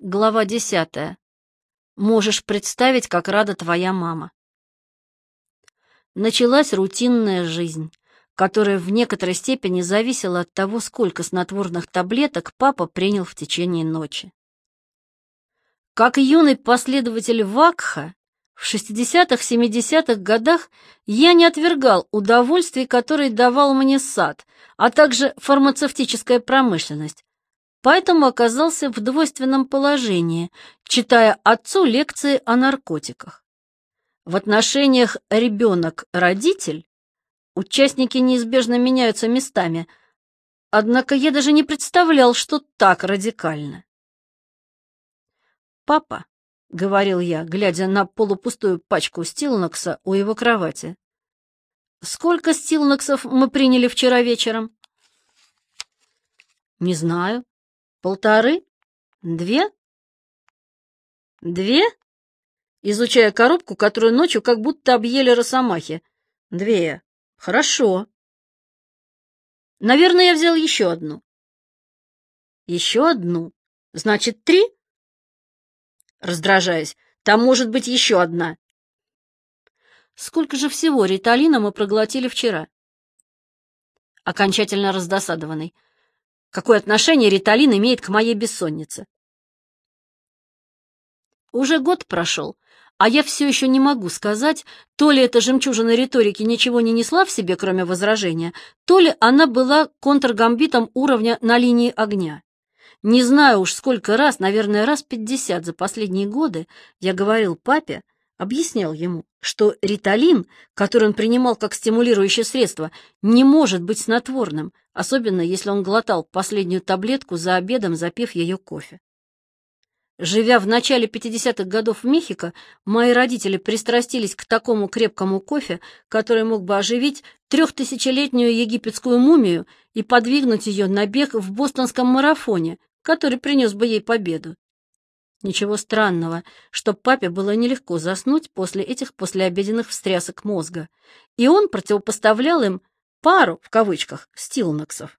Глава десятая. Можешь представить, как рада твоя мама. Началась рутинная жизнь, которая в некоторой степени зависела от того, сколько снотворных таблеток папа принял в течение ночи. Как юный последователь Вакха, в 60-70-х годах я не отвергал удовольствий, которые давал мне сад, а также фармацевтическая промышленность, поэтому оказался в двойственном положении, читая отцу лекции о наркотиках. В отношениях ребенок-родитель участники неизбежно меняются местами, однако я даже не представлял, что так радикально. «Папа», — говорил я, глядя на полупустую пачку стилнокса у его кровати, — «сколько стилноксов мы приняли вчера вечером?» «Не знаю. Полторы? Две? Две? Изучая коробку, которую ночью как будто объели росомахи. Две. Хорошо. Наверное, я взял еще одну. Еще одну? Значит, три? Раздражаясь. Там может быть еще одна. Сколько же всего риталина мы проглотили вчера? Окончательно раздосадованный. Какое отношение риталин имеет к моей бессоннице? Уже год прошел, а я все еще не могу сказать, то ли эта жемчужина риторики ничего не несла в себе, кроме возражения, то ли она была контргамбитом уровня на линии огня. Не знаю уж сколько раз, наверное, раз пятьдесят за последние годы я говорил папе, объяснял ему, что риталин, который он принимал как стимулирующее средство, не может быть снотворным, особенно если он глотал последнюю таблетку за обедом, запив ее кофе. Живя в начале 50-х годов в Мехико, мои родители пристрастились к такому крепкому кофе, который мог бы оживить трехтысячелетнюю египетскую мумию и подвигнуть ее на бег в бостонском марафоне, который принес бы ей победу. Ничего странного, что папе было нелегко заснуть после этих послеобеденных встрясок мозга, и он противопоставлял им пару, в кавычках, стилноксов.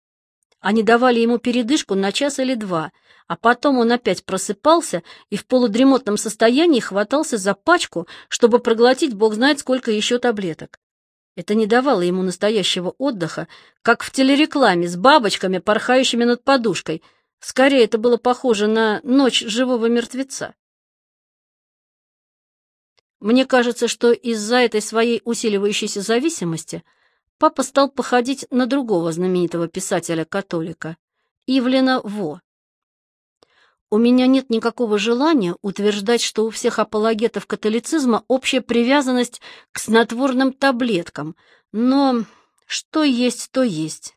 Они давали ему передышку на час или два, а потом он опять просыпался и в полудремотном состоянии хватался за пачку, чтобы проглотить бог знает сколько еще таблеток. Это не давало ему настоящего отдыха, как в телерекламе с бабочками, порхающими над подушкой — Скорее, это было похоже на ночь живого мертвеца. Мне кажется, что из-за этой своей усиливающейся зависимости папа стал походить на другого знаменитого писателя-католика, Ивлена Во. У меня нет никакого желания утверждать, что у всех апологетов католицизма общая привязанность к снотворным таблеткам, но что есть, то есть.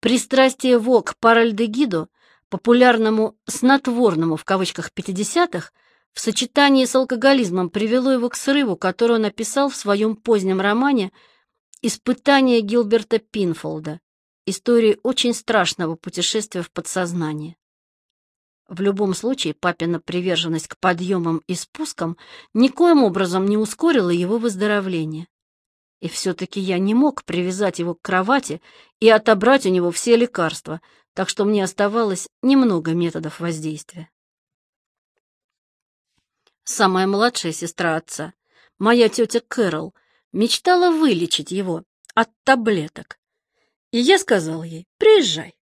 Пристрастие Во к паральдегиду, популярному «снотворному» в кавычках 50-х, в сочетании с алкоголизмом привело его к срыву, который он описал в своем позднем романе «Испытание Гилберта Пинфолда. Истории очень страшного путешествия в подсознание». В любом случае, папина приверженность к подъемам и спускам никоим образом не ускорила его выздоровление. И все-таки я не мог привязать его к кровати и отобрать у него все лекарства, так что мне оставалось немного методов воздействия. Самая младшая сестра отца, моя тетя Кэрол, мечтала вылечить его от таблеток. И я сказал ей, приезжай.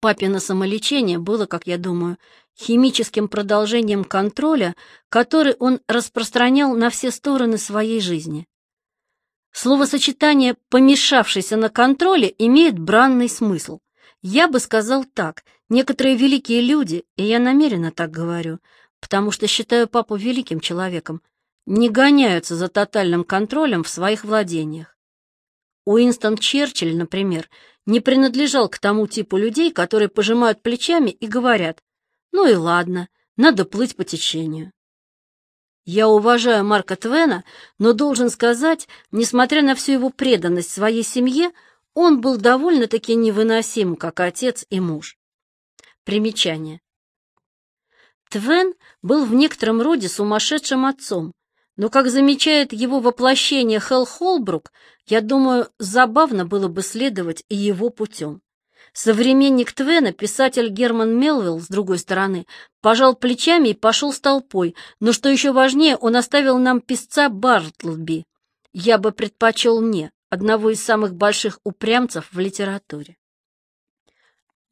Папино самолечение было, как я думаю, химическим продолжением контроля, который он распространял на все стороны своей жизни. Словосочетание «помешавшийся на контроле» имеет бранный смысл. Я бы сказал так, некоторые великие люди, и я намеренно так говорю, потому что считаю папу великим человеком, не гоняются за тотальным контролем в своих владениях. Уинстон Черчилль, например, не принадлежал к тому типу людей, которые пожимают плечами и говорят «Ну и ладно, надо плыть по течению». Я уважаю Марка Твена, но должен сказать, несмотря на всю его преданность своей семье, он был довольно-таки невыносим, как отец и муж. Примечание. Твен был в некотором роде сумасшедшим отцом, но, как замечает его воплощение Хелл Холбрук, я думаю, забавно было бы следовать и его путем. Современник Твена, писатель Герман Мелвилл, с другой стороны, пожал плечами и пошел с толпой, но, что еще важнее, он оставил нам писца Бартлби. Я бы предпочел не, одного из самых больших упрямцев в литературе.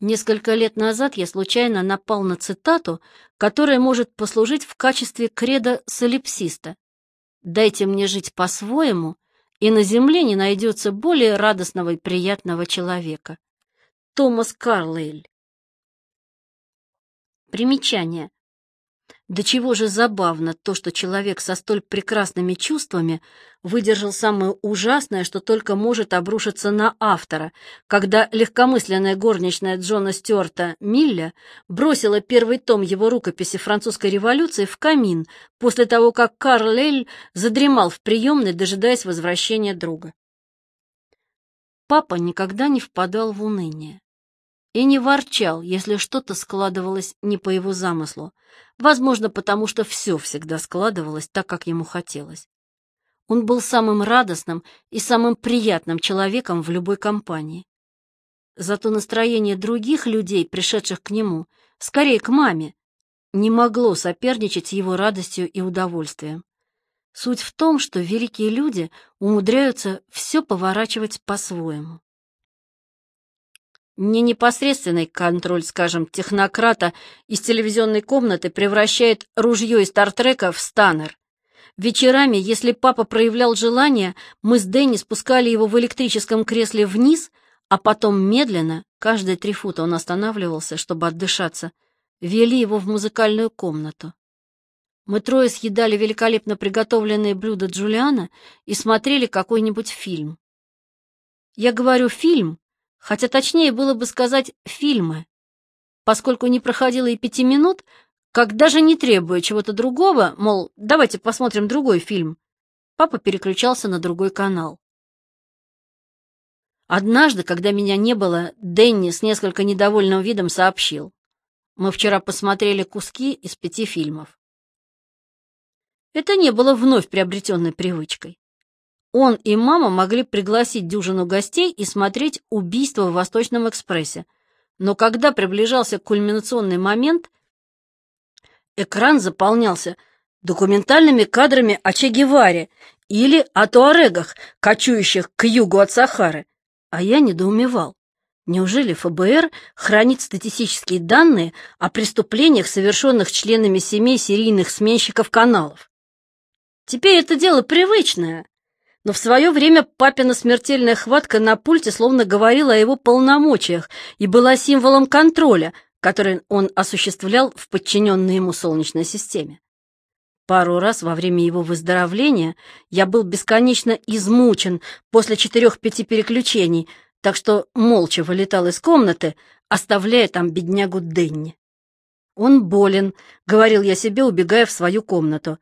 Несколько лет назад я случайно напал на цитату, которая может послужить в качестве кредо солипсиста. «Дайте мне жить по-своему, и на земле не найдется более радостного и приятного человека». Томас Карлейль. Примечание. До чего же забавно то, что человек со столь прекрасными чувствами выдержал самое ужасное, что только может обрушиться на автора, когда легкомысленная горничная Джона Стюарта Милля бросила первый том его рукописи французской революции в камин после того, как Карл Эль задремал в приемной, дожидаясь возвращения друга. Папа никогда не впадал в уныние и не ворчал, если что-то складывалось не по его замыслу, возможно, потому что все всегда складывалось так, как ему хотелось. Он был самым радостным и самым приятным человеком в любой компании. Зато настроение других людей, пришедших к нему, скорее к маме, не могло соперничать с его радостью и удовольствием. Суть в том, что великие люди умудряются все поворачивать по-своему. Не непосредственный контроль, скажем, технократа из телевизионной комнаты превращает ружье из Стартрека в станер. Вечерами, если папа проявлял желание, мы с Дэнни спускали его в электрическом кресле вниз, а потом медленно, каждые три фута он останавливался, чтобы отдышаться, вели его в музыкальную комнату. Мы трое съедали великолепно приготовленные блюда Джулиана и смотрели какой-нибудь фильм. Я говорю «фильм», хотя точнее было бы сказать «фильмы», поскольку не проходило и пяти минут, как даже не требуя чего-то другого, мол, давайте посмотрим другой фильм, папа переключался на другой канал. Однажды, когда меня не было, Дэнни с несколько недовольным видом сообщил. Мы вчера посмотрели куски из пяти фильмов. Это не было вновь приобретенной привычкой. Он и мама могли пригласить дюжину гостей и смотреть «Убийство в Восточном экспрессе». Но когда приближался кульминационный момент, экран заполнялся документальными кадрами о Че Геваре или о туарегах, кочующих к югу от Сахары. А я недоумевал. Неужели ФБР хранит статистические данные о преступлениях, совершенных членами семей серийных сменщиков каналов? Теперь это дело привычное, но в свое время папина смертельная хватка на пульте словно говорила о его полномочиях и была символом контроля, который он осуществлял в подчиненной ему Солнечной системе. Пару раз во время его выздоровления я был бесконечно измучен после четырех-пяти переключений, так что молча вылетал из комнаты, оставляя там беднягу Денни. «Он болен», — говорил я себе, убегая в свою комнату.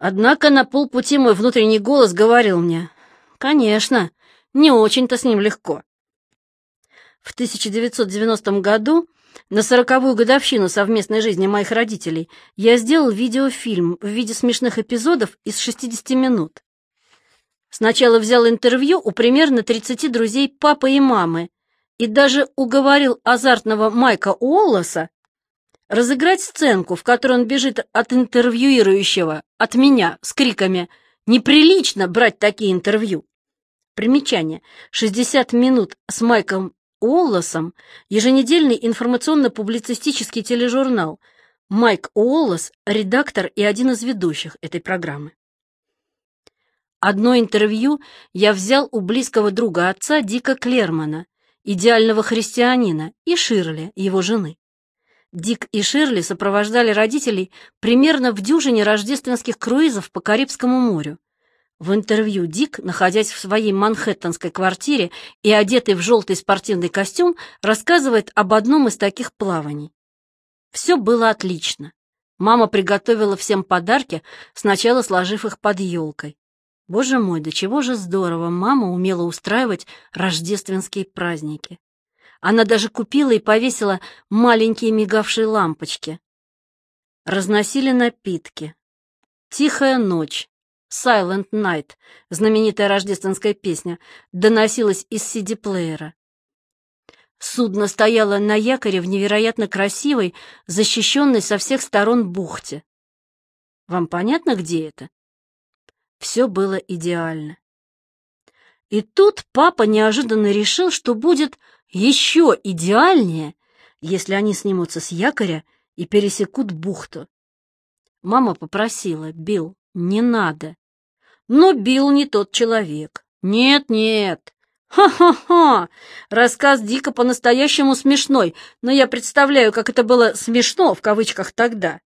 Однако на полпути мой внутренний голос говорил мне, «Конечно, не очень-то с ним легко». В 1990 году, на сороковую годовщину совместной жизни моих родителей, я сделал видеофильм в виде смешных эпизодов из 60 минут. Сначала взял интервью у примерно 30 друзей папы и мамы и даже уговорил азартного Майка Уоллеса разыграть сценку, в которой он бежит от интервьюирующего, от меня, с криками «Неприлично брать такие интервью!» Примечание. 60 минут с Майком Уоллесом, еженедельный информационно-публицистический тележурнал. Майк Уоллес – редактор и один из ведущих этой программы. Одно интервью я взял у близкого друга отца Дика Клермана, идеального христианина, и Ширли, его жены. Дик и Ширли сопровождали родителей примерно в дюжине рождественских круизов по Карибскому морю. В интервью Дик, находясь в своей манхэттенской квартире и одетый в желтый спортивный костюм, рассказывает об одном из таких плаваний. Все было отлично. Мама приготовила всем подарки, сначала сложив их под елкой. Боже мой, до чего же здорово мама умела устраивать рождественские праздники. Она даже купила и повесила маленькие мигавшие лампочки. Разносили напитки. «Тихая ночь», «Silent Night», знаменитая рождественская песня, доносилась из CD-плеера. Судно стояло на якоре в невероятно красивой, защищенной со всех сторон бухте. Вам понятно, где это? Все было идеально. И тут папа неожиданно решил, что будет еще идеальнее, если они снимутся с якоря и пересекут бухту. Мама попросила, Билл, не надо. Но Билл не тот человек. Нет-нет. Ха-ха-ха! Рассказ Дика по-настоящему смешной, но я представляю, как это было «смешно» в кавычках тогда.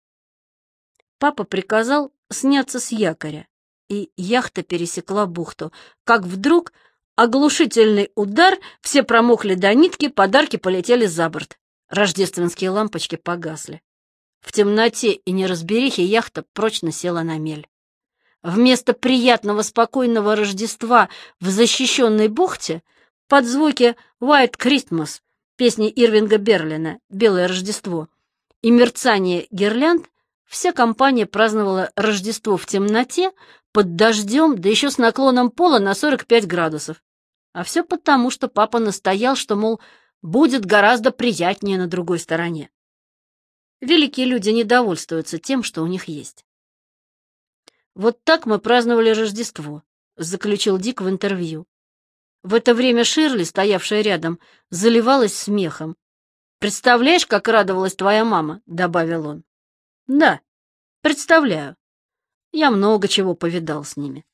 Папа приказал сняться с якоря, и яхта пересекла бухту, как вдруг оглушительный удар, все промокли до нитки, подарки полетели за борт. Рождественские лампочки погасли. В темноте и неразберихе яхта прочно села на мель. Вместо приятного спокойного Рождества в защищенной бухте под звуки «White Christmas» песни Ирвинга Берлина «Белое Рождество» и мерцание гирлянд вся компания праздновала Рождество в темноте, под дождем, да еще с наклоном пола на 45 градусов. А все потому, что папа настоял, что, мол, будет гораздо приятнее на другой стороне. Великие люди не довольствуются тем, что у них есть. «Вот так мы праздновали Рождество», — заключил Дик в интервью. В это время Ширли, стоявшая рядом, заливалась смехом. «Представляешь, как радовалась твоя мама?» — добавил он. «Да, представляю. Я много чего повидал с ними».